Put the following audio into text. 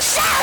Shout!